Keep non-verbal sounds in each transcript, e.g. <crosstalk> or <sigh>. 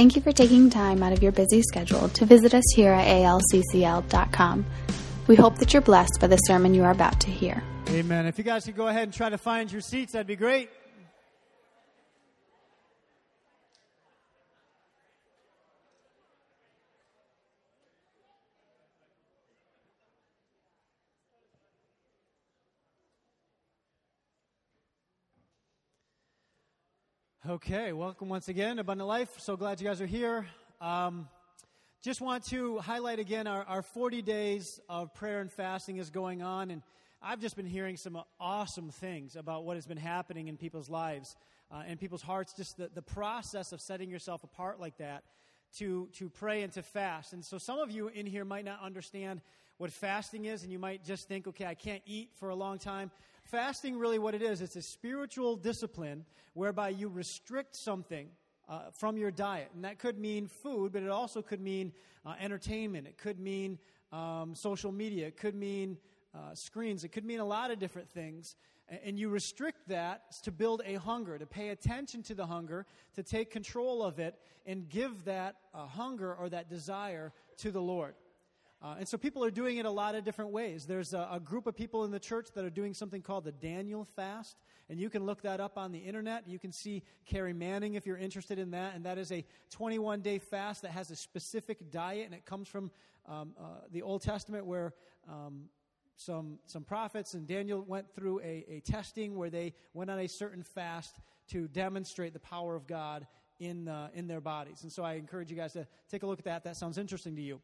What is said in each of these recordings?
Thank you for taking time out of your busy schedule to visit us here at alccl.com. We hope that you're blessed by the sermon you are about to hear. Amen. If you guys could go ahead and try to find your seats, that'd be great. Okay, welcome once again, Abundant Life. So glad you guys are here. Um, just want to highlight again our, our 40 days of prayer and fasting is going on, and I've just been hearing some awesome things about what has been happening in people's lives uh, and people's hearts. Just the, the process of setting yourself apart like that to to pray and to fast. And so some of you in here might not understand what fasting is, and you might just think, okay, I can't eat for a long time fasting really what it is it's a spiritual discipline whereby you restrict something uh, from your diet. And that could mean food but it also could mean uh, entertainment. It could mean um, social media. It could mean uh, screens. It could mean a lot of different things. And you restrict that to build a hunger to pay attention to the hunger to take control of it and give that uh, hunger or that desire to the lord uh, and so people are doing it a lot of different ways. There's a, a, group of people in the church that are doing something called the Daniel fast. And you can look that up on the internet. You can see Carrie Manning if you're interested in that. And that is a 21 day fast that has a specific diet. And it comes from um, uh, the Old Testament where um, some, some prophets and Daniel went through a, a testing where they went on a certain fast to demonstrate the power of God in, uh, in their bodies. And so I encourage you guys to take a look at that. That sounds interesting to you.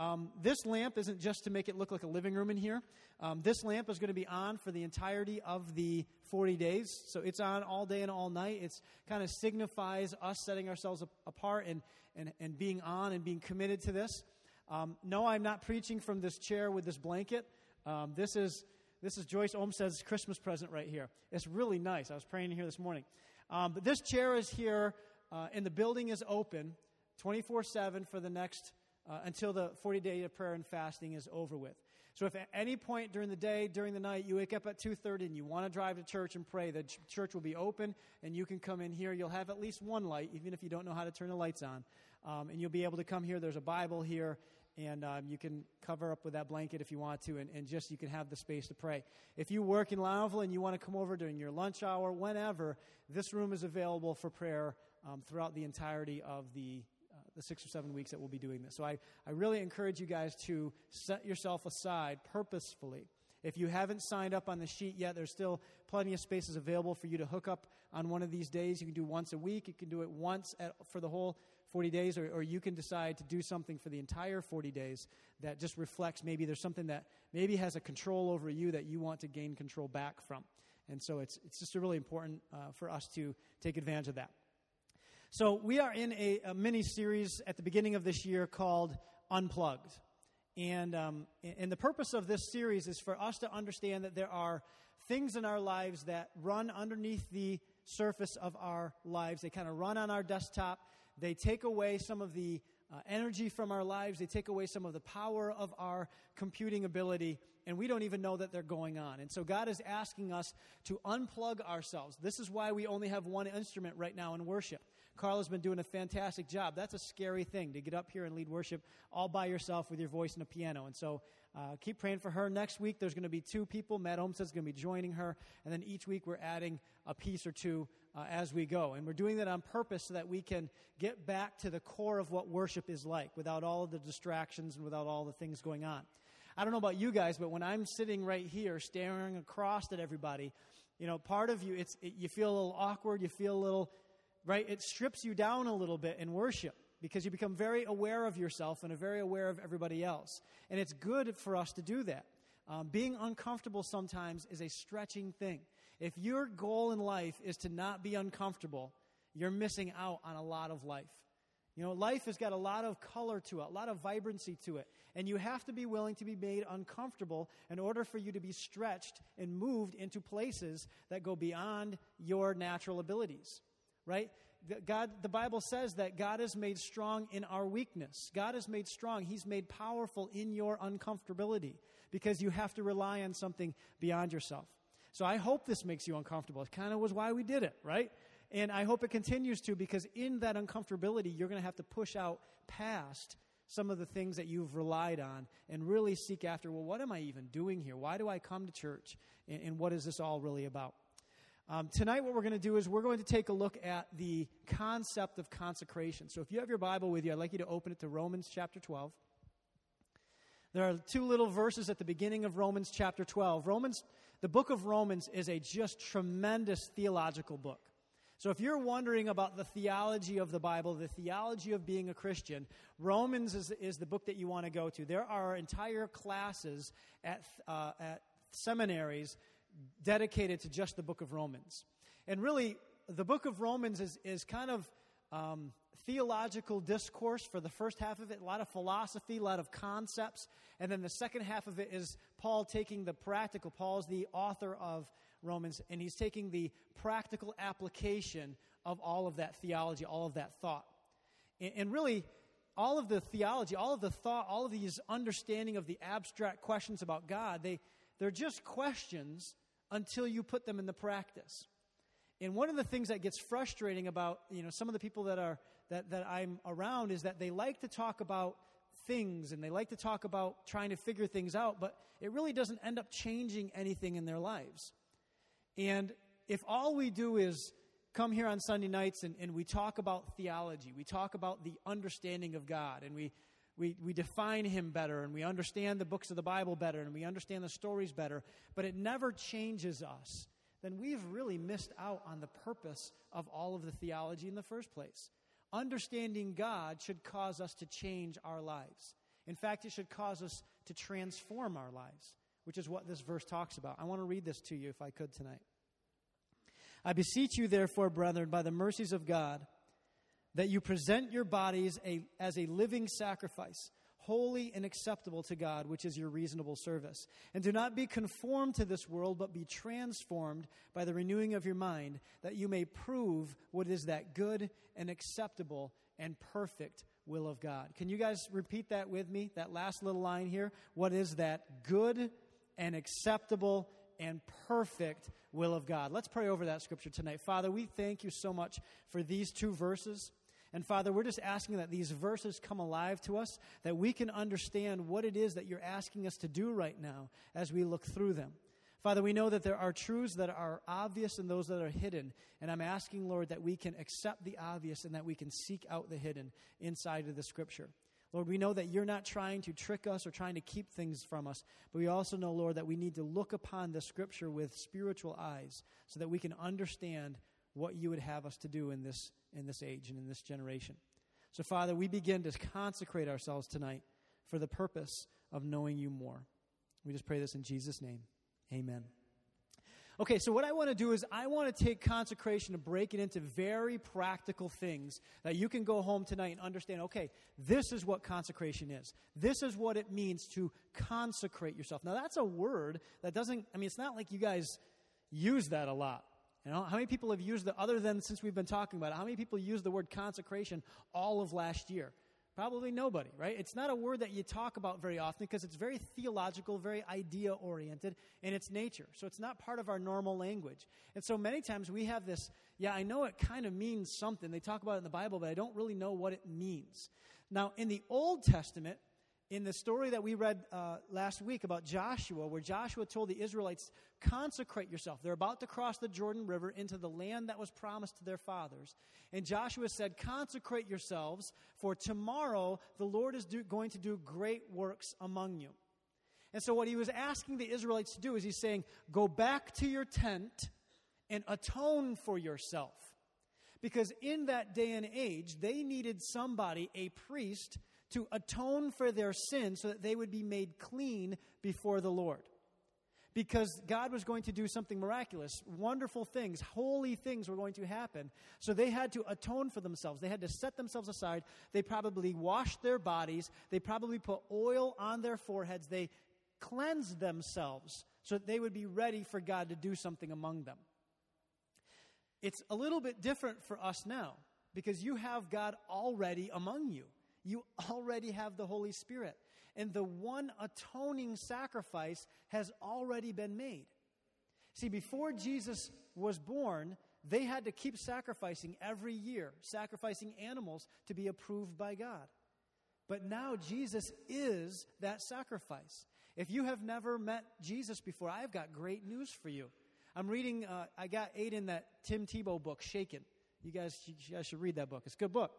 Um, this lamp isn't just to make it look like a living room in here. Um, this lamp is going to be on for the entirety of the 40 days. So it's on all day and all night. It's kind of signifies us setting ourselves apart and, and, and being on and being committed to this. Um, no, I'm not preaching from this chair with this blanket. Um, this is this is Joyce Olmsted's Christmas present right here. It's really nice. I was praying here this morning. Um, but this chair is here, uh, and the building is open 24 7 for the next uh, until the 40 day of prayer and fasting is over with. So if at any point during the day, during the night, you wake up at 2.30 and you want to drive to church and pray, the ch- church will be open and you can come in here. You'll have at least one light, even if you don't know how to turn the lights on. Um, and you'll be able to come here. There's a Bible here and um, you can cover up with that blanket if you want to, and, and, just you can have the space to pray. If you work in Lionville and you want to come over during your lunch hour, whenever, this room is available for prayer um, throughout the entirety of the the six or seven weeks that we'll be doing this. So I, I really encourage you guys to set yourself aside purposefully. If you haven't signed up on the sheet yet, there's still plenty of spaces available for you to hook up on one of these days. You can do once a week, you can do it once at, for the whole 40 days, or, or you can decide to do something for the entire 40 days that just reflects maybe there's something that maybe has a control over you that you want to gain control back from. And so it's, it's just really important uh, for us to take advantage of that. So, we are in a, a mini series at the beginning of this year called Unplugged. And, um, and the purpose of this series is for us to understand that there are things in our lives that run underneath the surface of our lives. They kind of run on our desktop. They take away some of the uh, energy from our lives. They take away some of the power of our computing ability, and we don't even know that they're going on. And so God is asking us to unplug ourselves. This is why we only have one instrument right now in worship. Carla's been doing a fantastic job. That's a scary thing to get up here and lead worship all by yourself with your voice and a piano. And so uh, keep praying for her. Next week, there's going to be two people. Matt Olmsted's going to be joining her. And then each week, we're adding a piece or two uh, as we go. And we're doing that on purpose so that we can get back to the core of what worship is like without all of the distractions and without all the things going on. I don't know about you guys, but when I'm sitting right here staring across at everybody, you know, part of you, it's, it, you feel a little awkward, you feel a little right? It strips you down a little bit in worship because you become very aware of yourself and very aware of everybody else. And it's good for us to do that. Um, being uncomfortable sometimes is a stretching thing. If your goal in life is to not be uncomfortable, you're missing out on a lot of life. You know, life has got a lot of color to it, a lot of vibrancy to it. And you have to be willing to be made uncomfortable in order for you to be stretched and moved into places that go beyond your natural abilities right? God, the Bible says that God is made strong in our weakness. God is made strong. He's made powerful in your uncomfortability because you have to rely on something beyond yourself. So I hope this makes you uncomfortable. It kind of was why we did it, right? And I hope it continues to because in that uncomfortability, you're going to have to push out past some of the things that you've relied on and really seek after well, what am I even doing here? Why do I come to church? And, and what is this all really about? Um, tonight, what we're going to do is we're going to take a look at the concept of consecration. So, if you have your Bible with you, I'd like you to open it to Romans chapter 12. There are two little verses at the beginning of Romans chapter 12. Romans, the book of Romans is a just tremendous theological book. So, if you're wondering about the theology of the Bible, the theology of being a Christian, Romans is, is the book that you want to go to. There are entire classes at, uh, at seminaries dedicated to just the book of Romans. And really, the book of Romans is, is kind of um, theological discourse for the first half of it, a lot of philosophy, a lot of concepts. And then the second half of it is Paul taking the practical. Paul's the author of Romans, and he's taking the practical application of all of that theology, all of that thought. And, and really, all of the theology, all of the thought, all of these understanding of the abstract questions about God, they, they're just questions until you put them in the practice. And one of the things that gets frustrating about you know some of the people that are that, that I'm around is that they like to talk about things and they like to talk about trying to figure things out, but it really doesn't end up changing anything in their lives. And if all we do is come here on Sunday nights and, and we talk about theology, we talk about the understanding of God, and we we, we define him better and we understand the books of the Bible better and we understand the stories better, but it never changes us, then we've really missed out on the purpose of all of the theology in the first place. Understanding God should cause us to change our lives. In fact, it should cause us to transform our lives, which is what this verse talks about. I want to read this to you if I could tonight. I beseech you, therefore, brethren, by the mercies of God, that you present your bodies a, as a living sacrifice, holy and acceptable to God, which is your reasonable service. And do not be conformed to this world, but be transformed by the renewing of your mind, that you may prove what is that good and acceptable and perfect will of God. Can you guys repeat that with me? That last little line here. What is that good and acceptable and perfect will of God? Let's pray over that scripture tonight. Father, we thank you so much for these two verses. And Father, we're just asking that these verses come alive to us, that we can understand what it is that you're asking us to do right now as we look through them. Father, we know that there are truths that are obvious and those that are hidden. And I'm asking, Lord, that we can accept the obvious and that we can seek out the hidden inside of the scripture. Lord, we know that you're not trying to trick us or trying to keep things from us, but we also know, Lord, that we need to look upon the scripture with spiritual eyes so that we can understand what you would have us to do in this, in this age and in this generation. So, Father, we begin to consecrate ourselves tonight for the purpose of knowing you more. We just pray this in Jesus' name. Amen. Okay, so what I want to do is I want to take consecration and break it into very practical things that you can go home tonight and understand okay, this is what consecration is. This is what it means to consecrate yourself. Now, that's a word that doesn't, I mean, it's not like you guys use that a lot. You know, how many people have used the, other than since we've been talking about it, how many people used the word consecration all of last year? Probably nobody, right? It's not a word that you talk about very often because it's very theological, very idea oriented in its nature. So it's not part of our normal language. And so many times we have this, yeah, I know it kind of means something. They talk about it in the Bible, but I don't really know what it means. Now, in the Old Testament, in the story that we read uh, last week about Joshua, where Joshua told the Israelites, consecrate yourself. They're about to cross the Jordan River into the land that was promised to their fathers. And Joshua said, consecrate yourselves, for tomorrow the Lord is do, going to do great works among you. And so, what he was asking the Israelites to do is he's saying, go back to your tent and atone for yourself. Because in that day and age, they needed somebody, a priest, to atone for their sin so that they would be made clean before the Lord. Because God was going to do something miraculous, wonderful things, holy things were going to happen. So they had to atone for themselves. They had to set themselves aside. They probably washed their bodies. They probably put oil on their foreheads. They cleansed themselves so that they would be ready for God to do something among them. It's a little bit different for us now because you have God already among you. You already have the Holy Spirit. And the one atoning sacrifice has already been made. See, before Jesus was born, they had to keep sacrificing every year, sacrificing animals to be approved by God. But now Jesus is that sacrifice. If you have never met Jesus before, I've got great news for you. I'm reading, uh, I got in that Tim Tebow book, Shaken. You guys, you guys should read that book. It's a good book.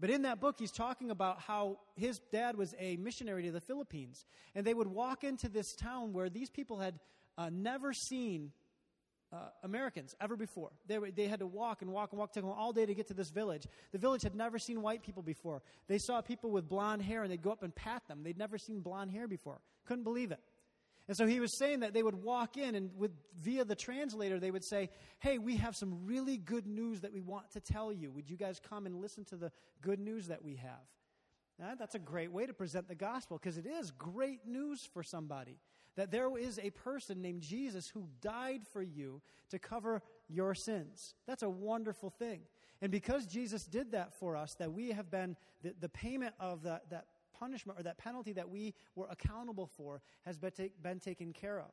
But in that book, he's talking about how his dad was a missionary to the Philippines. And they would walk into this town where these people had uh, never seen uh, Americans ever before. They, they had to walk and walk and walk, take them all day to get to this village. The village had never seen white people before. They saw people with blonde hair and they'd go up and pat them. They'd never seen blonde hair before. Couldn't believe it. And so he was saying that they would walk in and with, via the translator, they would say, Hey, we have some really good news that we want to tell you. Would you guys come and listen to the good news that we have? Now, that's a great way to present the gospel because it is great news for somebody that there is a person named Jesus who died for you to cover your sins. That's a wonderful thing. And because Jesus did that for us, that we have been, the, the payment of the, that punishment or that penalty that we were accountable for has been, ta- been taken care of.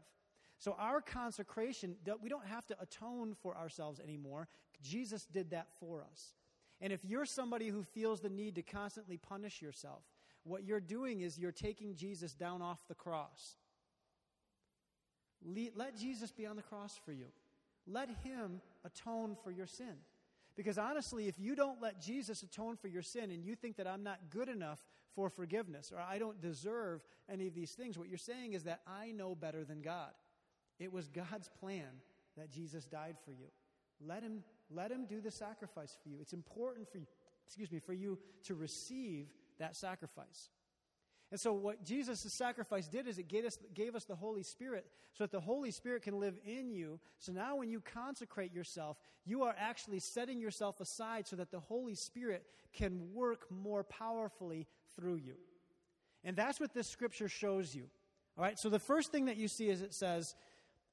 So our consecration, we don't have to atone for ourselves anymore. Jesus did that for us. And if you're somebody who feels the need to constantly punish yourself, what you're doing is you're taking Jesus down off the cross. Let Jesus be on the cross for you. Let him atone for your sin. Because honestly, if you don't let Jesus atone for your sin and you think that I'm not good enough for forgiveness or I don't deserve any of these things, what you're saying is that I know better than God. It was God's plan that Jesus died for you. Let him, let him do the sacrifice for you. It's important for you, excuse me, for you to receive that sacrifice. And so, what Jesus' sacrifice did is it gave us, gave us the Holy Spirit so that the Holy Spirit can live in you. So now, when you consecrate yourself, you are actually setting yourself aside so that the Holy Spirit can work more powerfully through you. And that's what this scripture shows you. All right, so the first thing that you see is it says,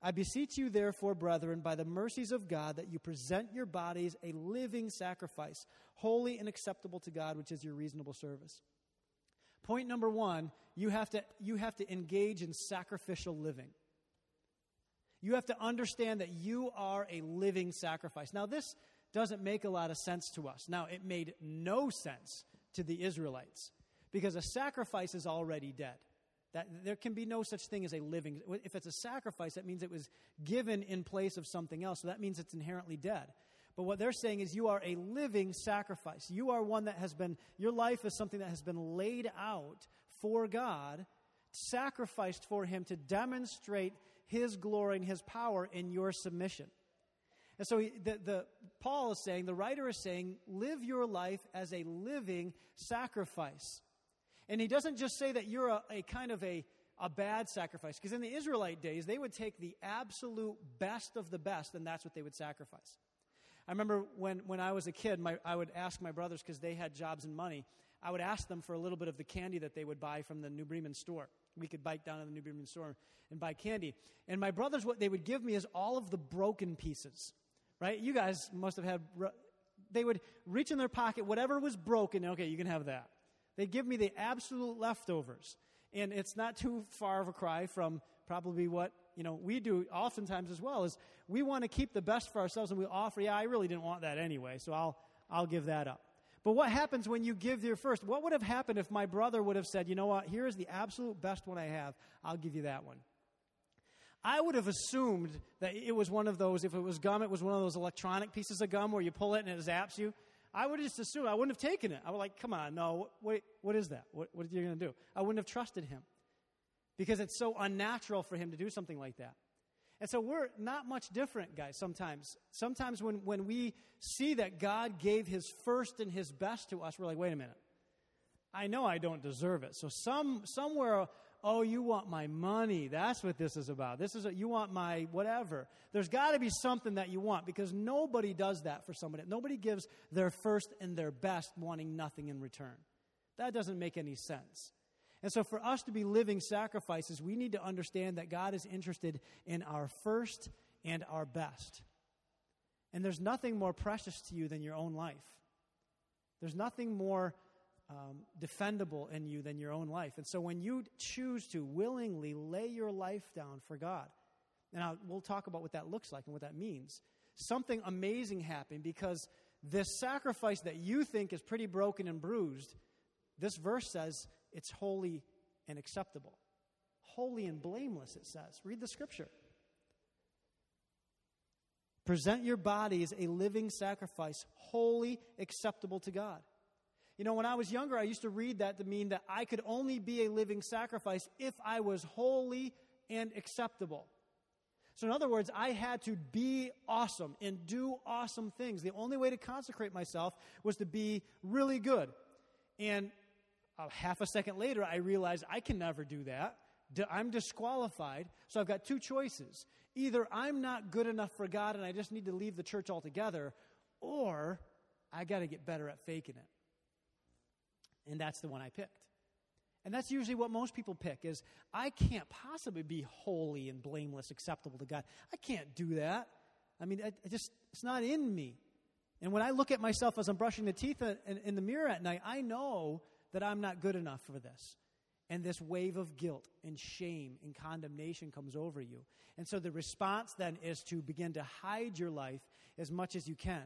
I beseech you, therefore, brethren, by the mercies of God, that you present your bodies a living sacrifice, holy and acceptable to God, which is your reasonable service. Point number one, you have to, you have to engage in sacrificial living. You have to understand that you are a living sacrifice. Now, this doesn't make a lot of sense to us. Now, it made no sense to the Israelites because a sacrifice is already dead. That there can be no such thing as a living. If it's a sacrifice, that means it was given in place of something else. So that means it's inherently dead. But what they're saying is you are a living sacrifice. You are one that has been, your life is something that has been laid out for God, sacrificed for Him to demonstrate His glory and His power in your submission. And so he, the, the, Paul is saying, the writer is saying, live your life as a living sacrifice. And he doesn't just say that you're a, a kind of a, a bad sacrifice, because in the Israelite days, they would take the absolute best of the best, and that's what they would sacrifice. I remember when, when I was a kid, my, I would ask my brothers, because they had jobs and money, I would ask them for a little bit of the candy that they would buy from the New Bremen store. We could bike down to the New Bremen store and buy candy. And my brothers, what they would give me is all of the broken pieces, right? You guys must have had, they would reach in their pocket, whatever was broken, okay, you can have that. They'd give me the absolute leftovers. And it's not too far of a cry from probably what you know we do oftentimes as well is we want to keep the best for ourselves and we offer yeah i really didn't want that anyway so i'll i'll give that up. But what happens when you give your first? What would have happened if my brother would have said you know what? Here is the absolute best one i have. I'll give you that one. I would have assumed that it was one of those if it was gum it was one of those electronic pieces of gum where you pull it and it zaps you I would have just assumed I wouldn't have taken it. I was like, come on, no, wait, what is that? What, what are you going to do? I wouldn't have trusted him because it's so unnatural for him to do something like that. And so we're not much different, guys, sometimes. Sometimes when, when we see that God gave his first and his best to us, we're like, wait a minute. I know I don't deserve it. So some somewhere, oh, you want my money. That's what this is about. This is you want my whatever. There's got to be something that you want because nobody does that for somebody. Nobody gives their first and their best wanting nothing in return. That doesn't make any sense. And so, for us to be living sacrifices, we need to understand that God is interested in our first and our best. And there's nothing more precious to you than your own life. There's nothing more um, defendable in you than your own life. And so, when you choose to willingly lay your life down for God, and I'll, we'll talk about what that looks like and what that means. something amazing happen because this sacrifice that you think is pretty broken and bruised, this verse says it's holy and acceptable. Holy and blameless, it says. Read the scripture. Present your body as a living sacrifice, holy, acceptable to God. You know, when I was younger, I used to read that to mean that I could only be a living sacrifice if I was holy and acceptable. So, in other words, I had to be awesome and do awesome things. The only way to consecrate myself was to be really good. And uh, half a second later, I realized I can never do that. I'm disqualified. So, I've got two choices. Either I'm not good enough for God and I just need to leave the church altogether, or I got to get better at faking it. And that's the one I picked. And that's usually what most people pick is I can't possibly be holy and blameless, acceptable to God. I can't do that. I mean, it, just it's not in me. And when I look at myself as I'm brushing the teeth in, in the mirror at night, I know that I'm not good enough for this. And this wave of guilt and shame and condemnation comes over you. And so the response then is to begin to hide your life as much as you can.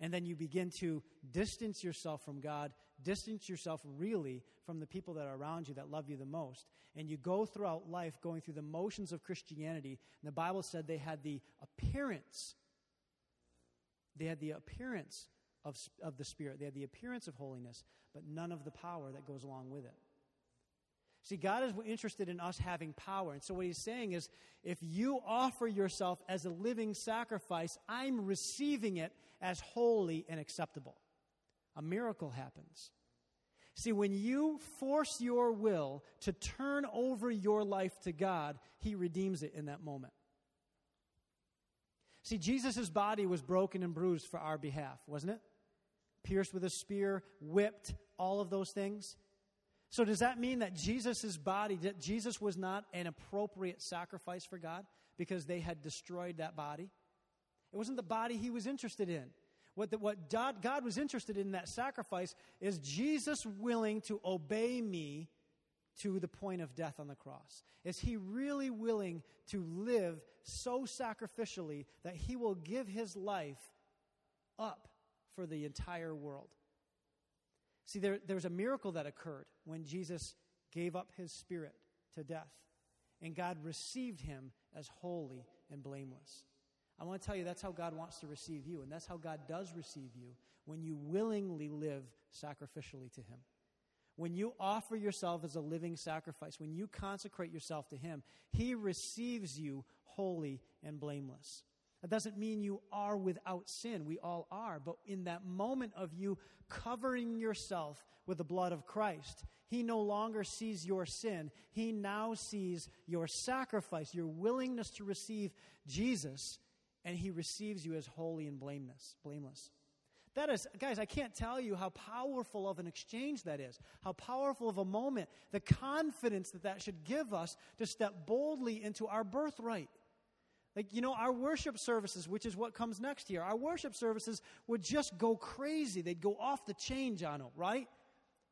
And then you begin to distance yourself from God, distance yourself really from the people that are around you that love you the most. And you go throughout life going through the motions of Christianity. And the Bible said they had the appearance, they had the appearance of, of the Spirit, they had the appearance of holiness, but none of the power that goes along with it. See, God is interested in us having power. And so, what he's saying is if you offer yourself as a living sacrifice, I'm receiving it as holy and acceptable. A miracle happens. See, when you force your will to turn over your life to God, He redeems it in that moment. See, Jesus' body was broken and bruised for our behalf, wasn't it? Pierced with a spear, whipped, all of those things. So, does that mean that Jesus' body, that Jesus was not an appropriate sacrifice for God because they had destroyed that body? It wasn't the body he was interested in. What, the, what God, God was interested in that sacrifice is Jesus willing to obey me to the point of death on the cross? Is he really willing to live so sacrificially that he will give his life up for the entire world? See, there, there's a miracle that occurred when Jesus gave up his spirit to death, and God received him as holy and blameless. I want to tell you that's how God wants to receive you, and that's how God does receive you when you willingly live sacrificially to Him. When you offer yourself as a living sacrifice, when you consecrate yourself to Him, He receives you holy and blameless. That doesn't mean you are without sin. We all are. But in that moment of you covering yourself with the blood of Christ, He no longer sees your sin. He now sees your sacrifice, your willingness to receive Jesus and he receives you as holy and blameless. blameless. That is, guys, I can't tell you how powerful of an exchange that is, how powerful of a moment, the confidence that that should give us to step boldly into our birthright. Like, you know, our worship services, which is what comes next here, our worship services would just go crazy. They'd go off the chain, Jono, right?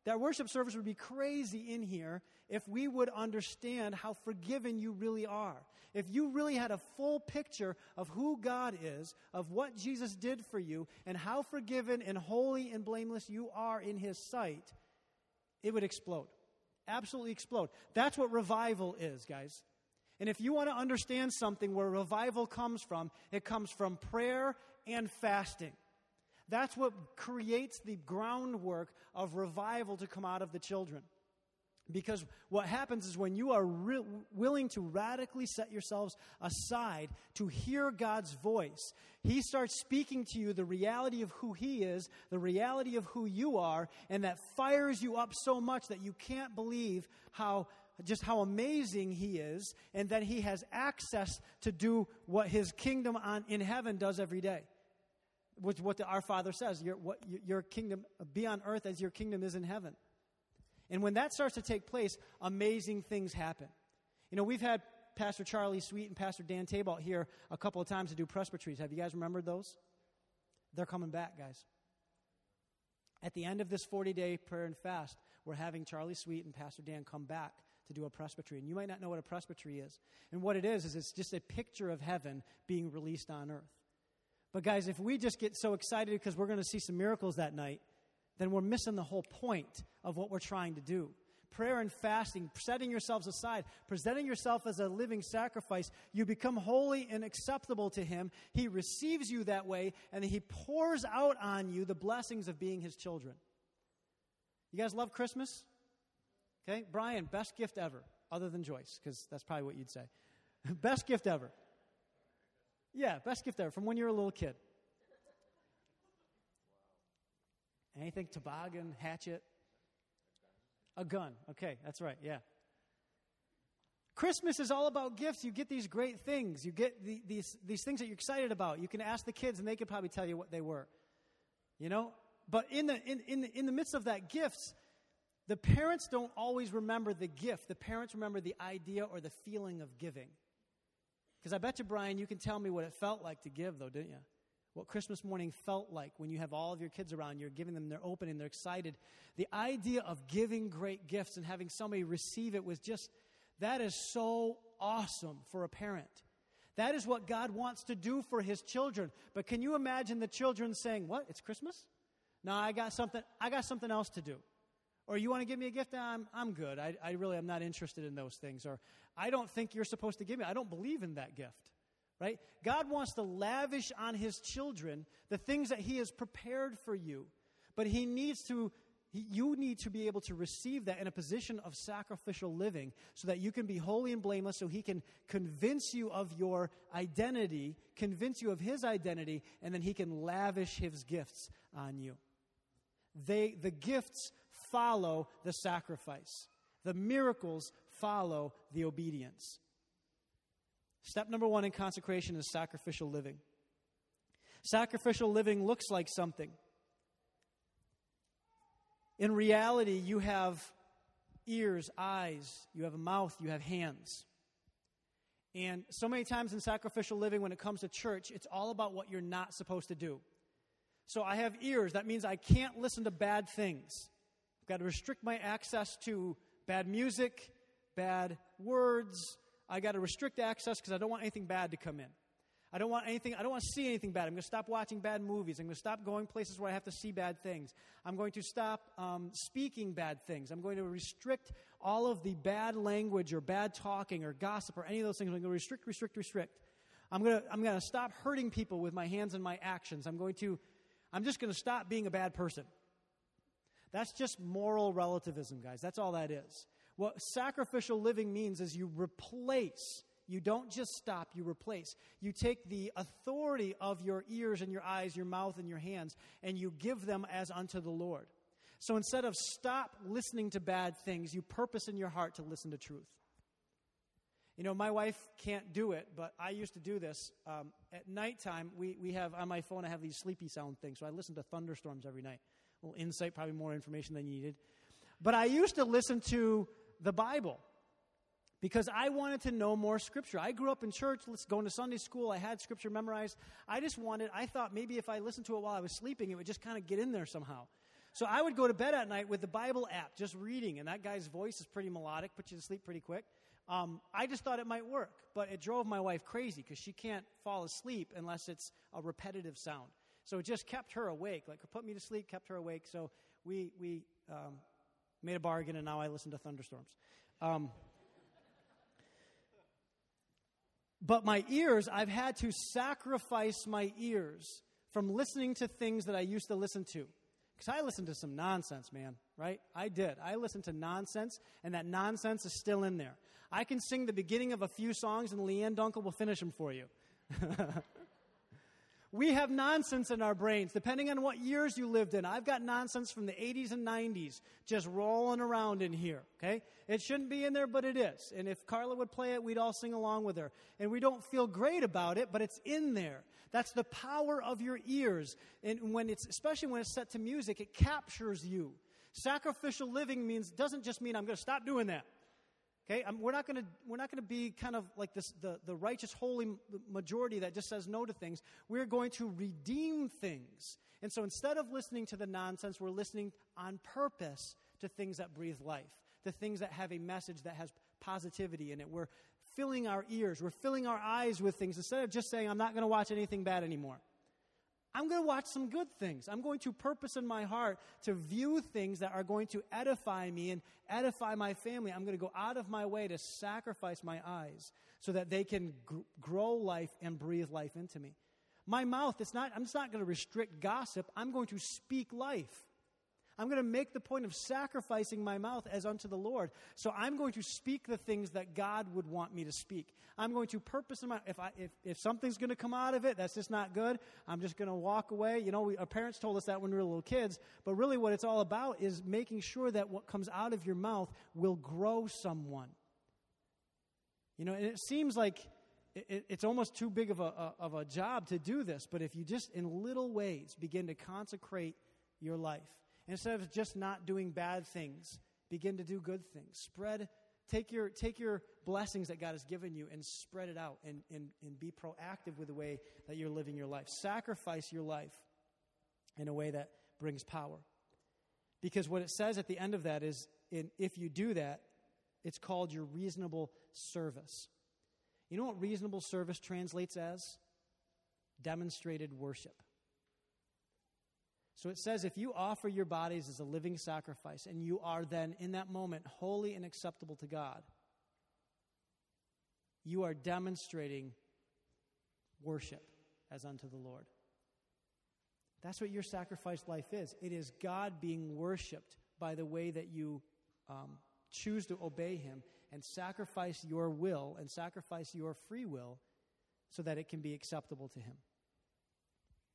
That worship service would be crazy in here if we would understand how forgiven you really are. If you really had a full picture of who God is, of what Jesus did for you, and how forgiven and holy and blameless you are in His sight, it would explode. Absolutely explode. That's what revival is, guys. And if you want to understand something where revival comes from, it comes from prayer and fasting. That's what creates the groundwork of revival to come out of the children. Because what happens is when you are re- willing to radically set yourselves aside to hear God's voice, He starts speaking to you the reality of who He is, the reality of who you are, and that fires you up so much that you can't believe how just how amazing He is, and that He has access to do what His kingdom on, in heaven does every day which what the, our Father says, your, what, your kingdom, be on earth as your kingdom is in heaven. And when that starts to take place, amazing things happen. You know, we've had Pastor Charlie Sweet and Pastor Dan Tabalt here a couple of times to do presbyteries. Have you guys remembered those? They're coming back, guys. At the end of this 40 day prayer and fast, we're having Charlie Sweet and Pastor Dan come back to do a presbytery. And you might not know what a presbytery is. And what it is, is it's just a picture of heaven being released on earth. But, guys, if we just get so excited because we're going to see some miracles that night, then we're missing the whole point of what we're trying to do. Prayer and fasting, setting yourselves aside, presenting yourself as a living sacrifice, you become holy and acceptable to Him. He receives you that way, and He pours out on you the blessings of being His children. You guys love Christmas? Okay, Brian, best gift ever, other than Joyce, because that's probably what you'd say. <laughs> best gift ever. Yeah, best gift ever from when you were a little kid. Anything toboggan, hatchet? A gun. Okay, that's right, yeah. Christmas is all about gifts. You get these great things. You get the, these, these things that you're excited about. You can ask the kids, and they could probably tell you what they were. You know? But in the, in, in, the, in the midst of that gifts, the parents don't always remember the gift. The parents remember the idea or the feeling of giving. Because I bet you, Brian, you can tell me what it felt like to give, though, didn't you? What Christmas morning felt like when you have all of your kids around, you're giving them, they're opening, they're excited. The idea of giving great gifts and having somebody receive it was just, that is so awesome for a parent. That is what God wants to do for his children. But can you imagine the children saying, What? It's Christmas? No, I got something, I got something else to do. Or you want to give me a gift? I'm, I'm good. I, I really am not interested in those things. Or I don't think you're supposed to give me. I don't believe in that gift. Right? God wants to lavish on his children the things that he has prepared for you. But he needs to you need to be able to receive that in a position of sacrificial living so that you can be holy and blameless so he can convince you of your identity, convince you of his identity, and then he can lavish his gifts on you. They, the gifts follow the sacrifice, the miracles follow the obedience. Step number one in consecration is sacrificial living. Sacrificial living looks like something. In reality, you have ears, eyes, you have a mouth, you have hands. And so many times in sacrificial living, when it comes to church, it's all about what you're not supposed to do. So I have ears. That means I can't listen to bad things. I've got to restrict my access to bad music, bad words, I got to restrict access because I don't want anything bad to come in. I don't want anything, I don't want to see anything bad. I'm going to stop watching bad movies. I'm going to stop going places where I have to see bad things. I'm going to stop um, speaking bad things. I'm going to restrict all of the bad language or bad talking or gossip or any of those things. I'm going to restrict, restrict, restrict. I'm going to, I'm going to stop hurting people with my hands and my actions. I'm going to, I'm just going to stop being a bad person. That's just moral relativism, guys. That's all that is. What sacrificial living means is you replace. You don't just stop, you replace. You take the authority of your ears and your eyes, your mouth and your hands, and you give them as unto the Lord. So instead of stop listening to bad things, you purpose in your heart to listen to truth. You know, my wife can't do it, but I used to do this. Um, at nighttime, we, we have on my phone, I have these sleepy sound things, so I listen to thunderstorms every night. Little insight, probably more information than you needed. But I used to listen to the Bible because I wanted to know more scripture. I grew up in church, let's go into Sunday school. I had scripture memorized. I just wanted, I thought maybe if I listened to it while I was sleeping, it would just kind of get in there somehow. So I would go to bed at night with the Bible app, just reading, and that guy's voice is pretty melodic, puts you to sleep pretty quick. Um, I just thought it might work, but it drove my wife crazy because she can't fall asleep unless it's a repetitive sound. So it just kept her awake, like put me to sleep, kept her awake. So we we um, made a bargain, and now I listen to thunderstorms. Um, but my ears, I've had to sacrifice my ears from listening to things that I used to listen to. Because I listened to some nonsense, man, right? I did. I listened to nonsense, and that nonsense is still in there. I can sing the beginning of a few songs, and Leanne Dunkel will finish them for you. <laughs> We have nonsense in our brains, depending on what years you lived in. I've got nonsense from the 80s and 90s just rolling around in here, okay? It shouldn't be in there, but it is. And if Carla would play it, we'd all sing along with her. And we don't feel great about it, but it's in there. That's the power of your ears. And when it's, especially when it's set to music, it captures you. Sacrificial living means, doesn't just mean I'm going to stop doing that. Okay, we're not going to we're not going to be kind of like this the, the righteous holy majority that just says no to things. We're going to redeem things, and so instead of listening to the nonsense, we're listening on purpose to things that breathe life, to things that have a message that has positivity in it. We're filling our ears, we're filling our eyes with things instead of just saying, "I'm not going to watch anything bad anymore." I'm going to watch some good things. I'm going to purpose in my heart to view things that are going to edify me and edify my family. I'm going to go out of my way to sacrifice my eyes so that they can gr- grow life and breathe life into me. My mouth, it's not, I'm just not going to restrict gossip. I'm going to speak life. I'm going to make the point of sacrificing my mouth as unto the Lord. So I'm going to speak the things that God would want me to speak. I'm going to purpose in my if I if, if something's going to come out of it that's just not good, I'm just going to walk away. You know, we, our parents told us that when we were little kids, but really what it's all about is making sure that what comes out of your mouth will grow someone. You know, and it seems like it, it's almost too big of a, of a job to do this, but if you just in little ways begin to consecrate your life, instead of just not doing bad things, begin to do good things. Spread, take your, take your blessings that God has given you and spread it out and, and, and be proactive with the way that you're living your life. Sacrifice your life in a way that brings power. Because what it says at the end of that is in, if you do that, it's called your reasonable service. You know what reasonable service translates as? Demonstrated worship. So it says, if you offer your bodies as a living sacrifice and you are then in that moment holy and acceptable to God, you are demonstrating worship as unto the Lord. That's what your sacrifice life is. It is God being worshiped by the way that you um, choose to obey Him and sacrifice your will and sacrifice your free will so that it can be acceptable to Him.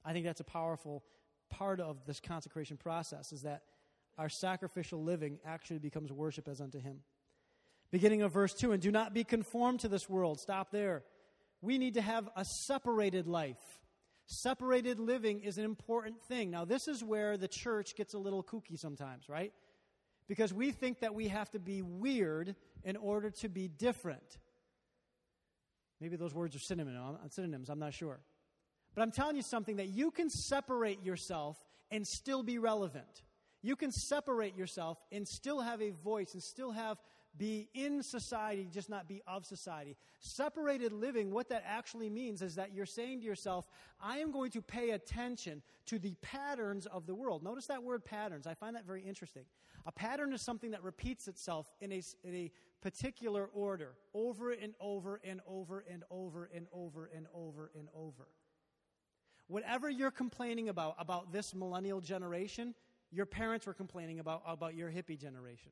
I think that's a powerful part of this consecration process is that our sacrificial living actually becomes worship as unto Him. Beginning of verse 2 and do not be conformed to this world. Stop there. We need to have a separated life. Separated living is an important thing. Now, this is where the church gets a little kooky sometimes, right? Because we think that we have to be weird in order to be different. Maybe those words are synonyms, I'm uh, not sure. But I'm telling you something that you can separate yourself and still be relevant. You can separate yourself and still have a voice and still have be in society, just not be of society. Separated living, what that actually means is that you're saying to yourself, I am going to pay attention to the patterns of the world. Notice that word patterns. I find that very interesting. A pattern is something that repeats itself in a, in a particular order, over and over and over and over and over and over and over. Whatever you're complaining about, about this millennial generation, your parents were complaining about, about your hippie generation.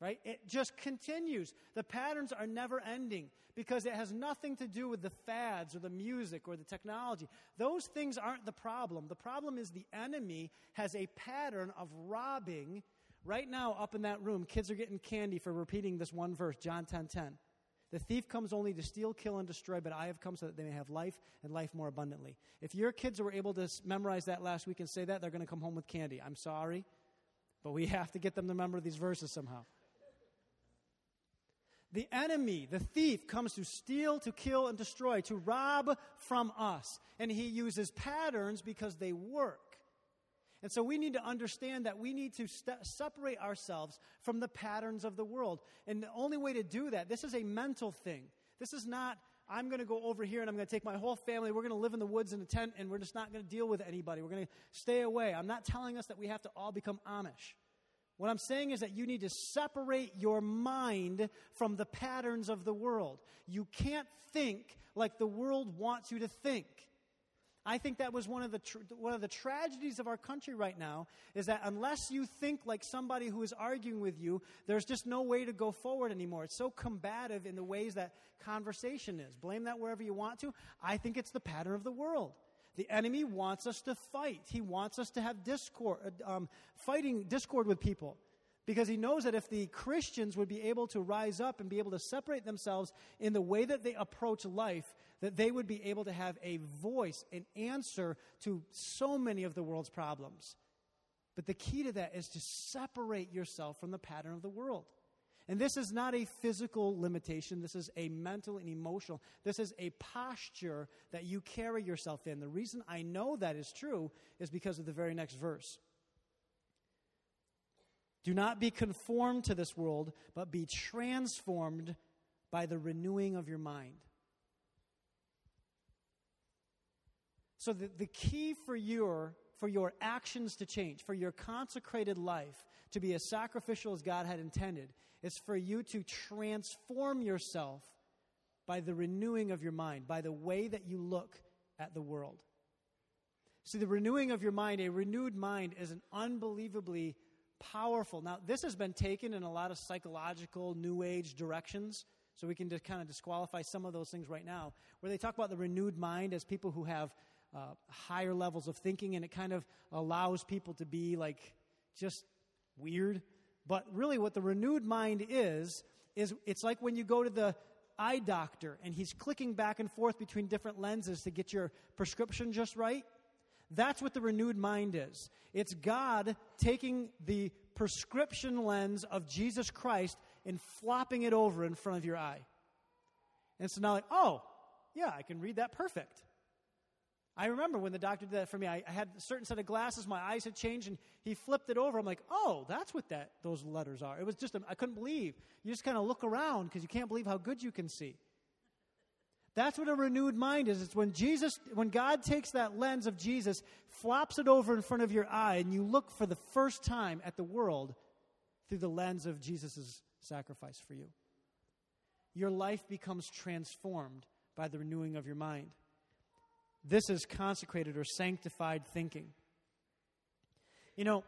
Right? It just continues. The patterns are never ending because it has nothing to do with the fads or the music or the technology. Those things aren't the problem. The problem is the enemy has a pattern of robbing. Right now, up in that room, kids are getting candy for repeating this one verse, John 10 10. The thief comes only to steal, kill, and destroy, but I have come so that they may have life and life more abundantly. If your kids were able to memorize that last week and say that, they're going to come home with candy. I'm sorry, but we <laughs> have to get them to remember these verses somehow. The enemy, the thief, comes to steal, to kill, and destroy, to rob from us. And he uses patterns because they work. And so we need to understand that we need to st- separate ourselves from the patterns of the world. And the only way to do that, this is a mental thing. This is not, I'm going to go over here and I'm going to take my whole family. We're going to live in the woods in a tent and we're just not going to deal with anybody. We're going to stay away. I'm not telling us that we have to all become Amish. What I'm saying is that you need to separate your mind from the patterns of the world. You can't think like the world wants you to think. I think that was one of the tr- one of the tragedies of our country right now is that unless you think like somebody who is arguing with you, there's just no way to go forward anymore. It's so combative in the ways that conversation is. Blame that wherever you want to. I think it's the pattern of the world. The enemy wants us to fight. He wants us to have discord, um, fighting discord with people because he knows that if the Christians would be able to rise up and be able to separate themselves in the way that they approach life, that they would be able to have a voice, an answer to so many of the world's problems. But the key to that is to separate yourself from the pattern of the world. And this is not a physical limitation. This is a mental and emotional. This is a posture that you carry yourself in. The reason I know that is true is because of the very next verse. Do not be conformed to this world, but be transformed by the renewing of your mind. So the, the key for your for your actions to change, for your consecrated life to be as sacrificial as God had intended, is for you to transform yourself by the renewing of your mind, by the way that you look at the world. See, the renewing of your mind, a renewed mind, is an unbelievably powerful. Now, this has been taken in a lot of psychological, new age directions. So we can just kind of disqualify some of those things right now, where they talk about the renewed mind as people who have uh, higher levels of thinking, and it kind of allows people to be like just weird. But really, what the renewed mind is, is it's like when you go to the eye doctor and he's clicking back and forth between different lenses to get your prescription just right. That's what the renewed mind is. It's God taking the prescription lens of Jesus Christ and flopping it over in front of your eye. And so now, like, oh, yeah, I can read that perfect. I remember when the doctor did that for me. I, I, had a certain set of glasses, my eyes had changed, and he flipped it over. I'm like, oh, that's what that those letters are. It was just I couldn't believe. You just kind of look around because you can't believe how good you can see. That's what a renewed mind is. It's when Jesus, when God takes that lens of Jesus, flops it over in front of your eye, and you look for the first time at the world through the lens of Jesus' sacrifice for you. Your life becomes transformed by the renewing of your mind. This is consecrated or sanctified thinking. You know,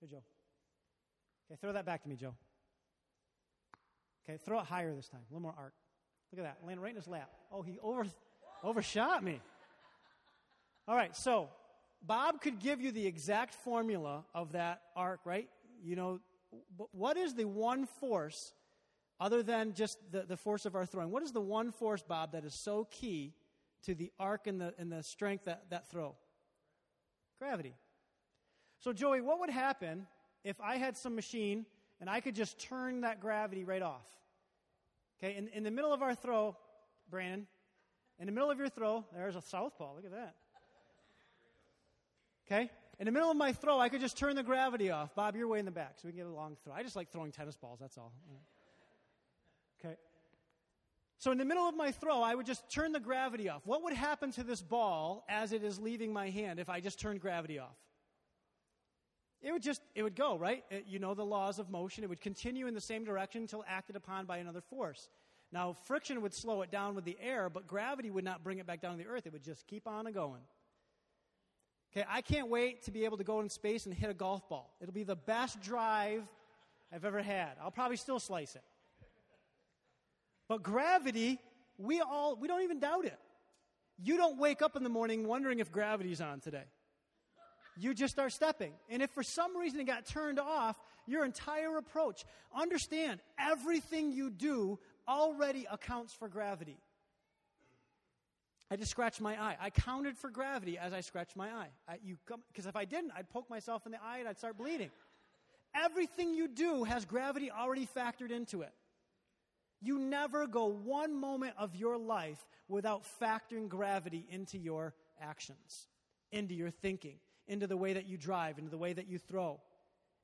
Hey, Joe. Okay, throw that back to me, Joe. Okay, throw it higher this time. A little more arc. Look at that. Land right in his lap. Oh, he over, overshot me. All right, so Bob could give you the exact formula of that arc, right? You know, what is the one force other than just the, the force of our throwing. What is the one force, Bob, that is so key to the arc and the, and the strength that, that throw? Gravity. So, Joey, what would happen if I had some machine and I could just turn that gravity right off? Okay, in, in the middle of our throw, Brandon, in the middle of your throw, there's a southpaw. Look at that. Okay? In the middle of my throw, I could just turn the gravity off. Bob, you're way in the back, so we can get a long throw. I just like throwing tennis balls, that's all. Okay. So in the middle of my throw, I would just turn the gravity off. What would happen to this ball as it is leaving my hand if I just turned gravity off? It would just, it would go, right? It, you know the laws of motion. It would continue in the same direction until acted upon by another force. Now, friction would slow it down with the air, but gravity would not bring it back down to the earth. It would just keep on going. Okay, I can't wait to be able to go in space and hit a golf ball. It'll be the best drive I've ever had. I'll probably still slice it. But gravity, we all we don't even doubt it. You don't wake up in the morning wondering if gravity's on today. You just start stepping. And if for some reason it got turned off, your entire approach, understand everything you do already accounts for gravity. I just scratched my eye. I counted for gravity as I scratched my eye. Because if I didn't, I'd poke myself in the eye and I'd start bleeding. Everything you do has gravity already factored into it. You never go one moment of your life without factoring gravity into your actions, into your thinking, into the way that you drive, into the way that you throw.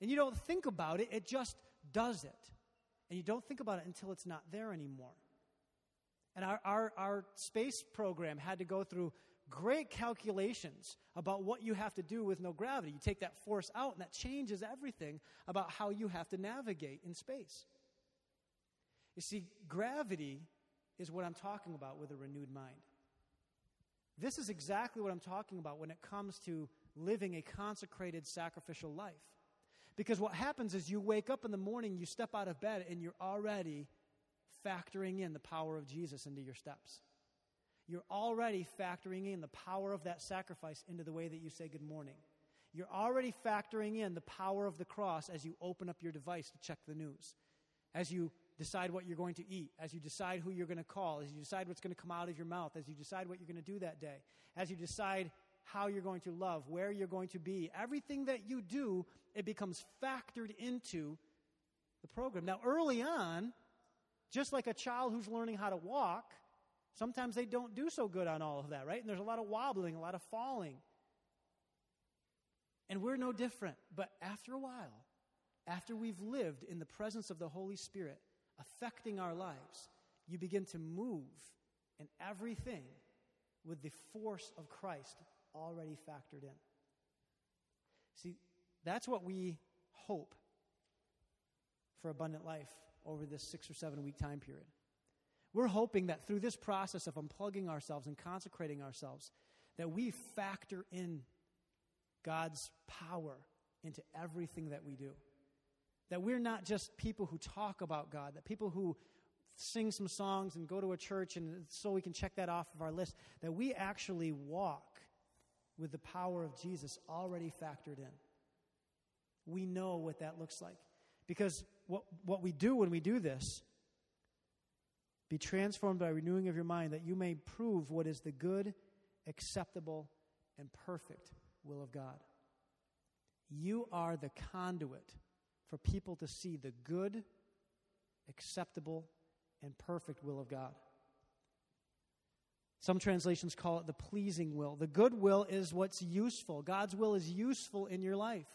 And you don't think about it, it just does it. And you don't think about it until it's not there anymore. And our, our, our space program had to go through great calculations about what you have to do with no gravity. You take that force out, and that changes everything about how you have to navigate in space. You see, gravity is what I'm talking about with a renewed mind. This is exactly what I'm talking about when it comes to living a consecrated sacrificial life. Because what happens is you wake up in the morning, you step out of bed, and you're already factoring in the power of Jesus into your steps. You're already factoring in the power of that sacrifice into the way that you say good morning. You're already factoring in the power of the cross as you open up your device to check the news, as you decide what you're going to eat, as you decide who you're going to call, as you decide what's going to come out of your mouth, as you decide what you're going to do that day, as you decide how you're going to love, where you're going to be, everything that you do, it becomes factored into the program. Now, early on, just like a child who's learning how to walk, sometimes they don't do so good on all of that, right? And there's a lot of wobbling, a lot of falling. And we're no different. But after a while, after we've lived in the presence of the Holy Spirit, affecting our lives, you begin to move in everything with the force of Christ already factored in. See, that's what we hope for abundant life over this six or seven week time period. We're hoping that through this process of unplugging ourselves and consecrating ourselves, that we factor in God's power into everything that we do. That we're not just people who talk about God, that people who sing some songs and go to a church and so we can check that off of our list, that we actually walk with the power of Jesus already factored in. We know what that looks like. Because what, what we do when we do this, be transformed by renewing of your mind, that you may prove what is the good, acceptable, and perfect will of God. You are the conduit for people to see the good, acceptable, and perfect will of God. Some translations call it the pleasing will. The good will is what's useful. God's will is useful in your life.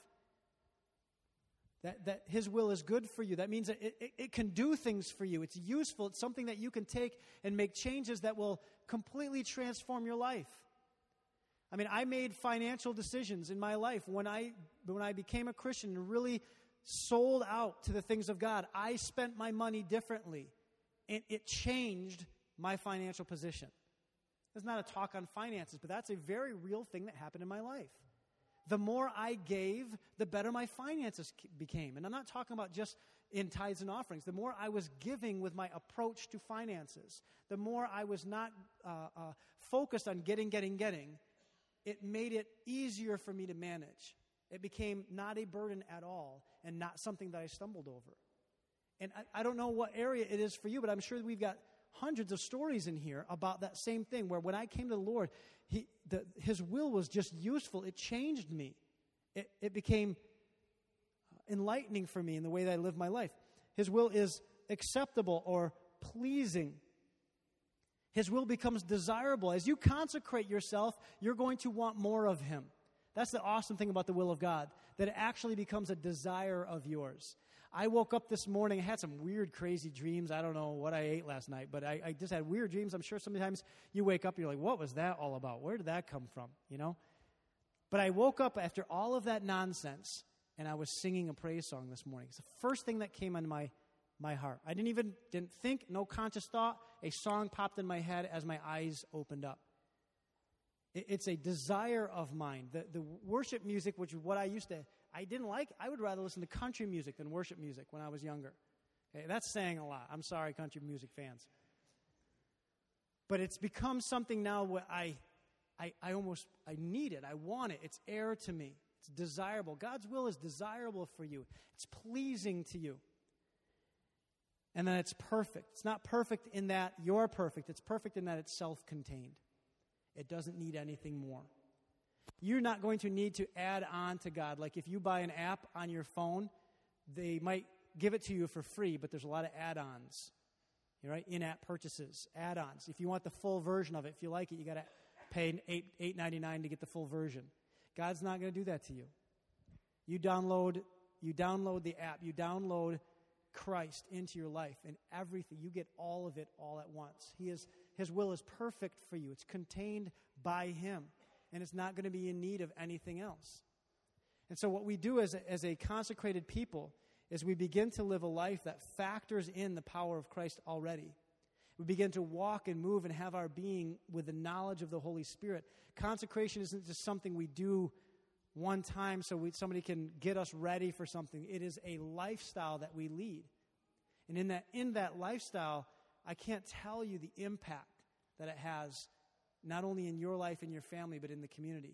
That, that His will is good for you. That means that it, it, it can do things for you. It's useful. It's something that you can take and make changes that will completely transform your life. I mean, I made financial decisions in my life when I, when I became a Christian and really sold out to the things of God. I spent my money differently, and it changed my financial position. It's not a talk on finances, but that's a very real thing that happened in my life. The more I gave, the better my finances became. And I'm not talking about just in tithes and offerings. The more I was giving with my approach to finances, the more I was not uh, uh, focused on getting, getting, getting, it made it easier for me to manage. It became not a burden at all and not something that I stumbled over. And I, I don't know what area it is for you, but I'm sure we've got hundreds of stories in here about that same thing where when I came to the Lord, he, the, His will was just useful. It changed me, it, it became uh, enlightening for me in the way that I live my life. His will is acceptable or pleasing his will becomes desirable. As you consecrate yourself, you're going to want more of Him. That's the awesome thing about the will of God, that it actually becomes a desire of yours. I woke up this morning, I had some weird, crazy dreams. I don't know what I ate last night, but I, I just had weird dreams. I'm sure sometimes you wake up you're like, what was that all about? Where did that come from? You know? But I woke up after all of that nonsense and I was singing a praise song this morning. It's the first thing that came into my my heart. I didn't even didn't think, no conscious thought. A song popped in my head as my eyes opened up. It, it's a desire of mine. The, the worship music, which is what I used to, I didn't like. I would rather listen to country music than worship music when I was younger. Okay, that's saying a lot. I'm sorry, country music fans. But it's become something now where I, I, I almost I need it. I want it. It's air to me. It's desirable. God's will is desirable for you. It's pleasing to you and then it's perfect. It's not perfect in that you're perfect, it's perfect in that it's self contained. It doesn't need anything more. You're not going to need to add on to God. Like if you buy an app on your phone, they might give it to you for free, but there's a lot of add ons. Right? In app purchases, add ons. If you want the full version of it, if you like it, you got to pay eight eight ninety nine to get the full version. God's not going to do that to you. You download you download the app, you download Christ into your life and everything. You get all of it all at once. He is, his will is perfect for you, it's contained by Him, and it's not going to be in need of anything else. And so, what we do as a, as a consecrated people is we begin to live a life that factors in the power of Christ already. We begin to walk and move and have our being with the knowledge of the Holy Spirit. Consecration isn't just something we do one time so we, somebody can get us ready for something. It is a lifestyle that we lead. And in that, in that lifestyle, I can't tell you the impact that it has, not only in your life and your family, but in the community.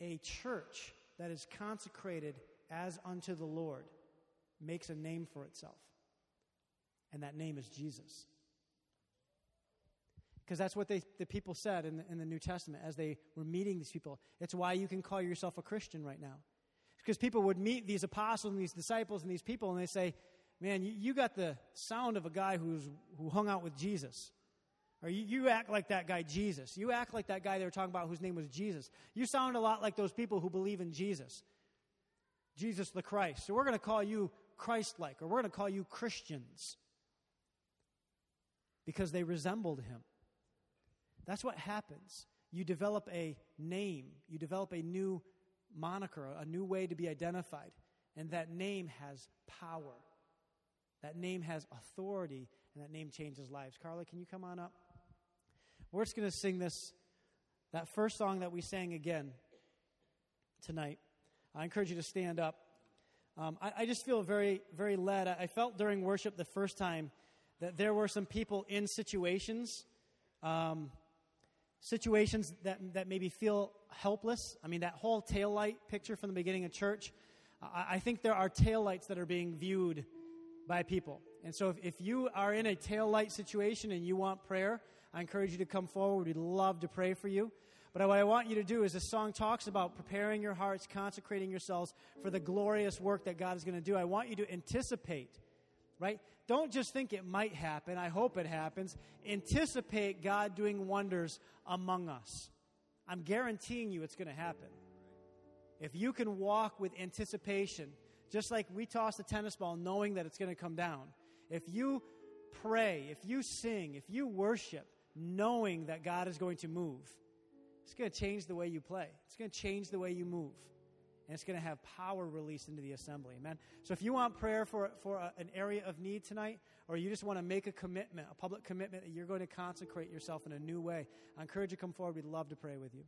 A church that is consecrated as unto the Lord makes a name for itself. And that name is Jesus. Because that's what they, the people said in the, in the New Testament as they were meeting these people. It's why you can call yourself a Christian right now. Because people would meet these apostles and these disciples and these people, and they say, Man, you, you got the sound of a guy who's, who hung out with Jesus. Or you, you act like that guy, Jesus. You act like that guy they were talking about whose name was Jesus. You sound a lot like those people who believe in Jesus. Jesus the Christ. So we're going to call you Christ like, or we're going to call you Christians. because they resembled him. That's what happens. You develop a name, you develop a new moniker, a new way to be identified. And that name has power. That name has authority, and that name changes lives. Carla, can you come on up? We're just going to sing this, that first song that we sang again tonight. I encourage you to stand up. Um, I, I, just feel very, very led. I, I, felt during worship the first time that there were some people in situations, um, situations that, that maybe feel helpless. I mean, that whole tail light picture from the beginning of church, I, I think there are tail lights that are being viewed by people. And so if, if you are in a tail light situation and you want prayer, I encourage you to come forward. We'd love to pray for you. But what I want you to do is the song talks about preparing your hearts, consecrating yourselves for the glorious work that God is going to do. I want you to anticipate, right? Don't just think it might happen. I hope it happens. Anticipate God doing wonders among us. I'm guaranteeing you it's going to happen. If you can walk with anticipation, just like we toss a tennis ball knowing that it's going to come down, if you pray, if you sing, if you worship, knowing that God is going to move, it's going to change the way you play. It's going to change the way you move. And it's going to have power released into the assembly. Amen. So if you want prayer for, for a, an area of need tonight, or you just want to make a commitment, a public commitment that you're going to consecrate yourself in a new way, I encourage you to come forward. We'd love to pray with you.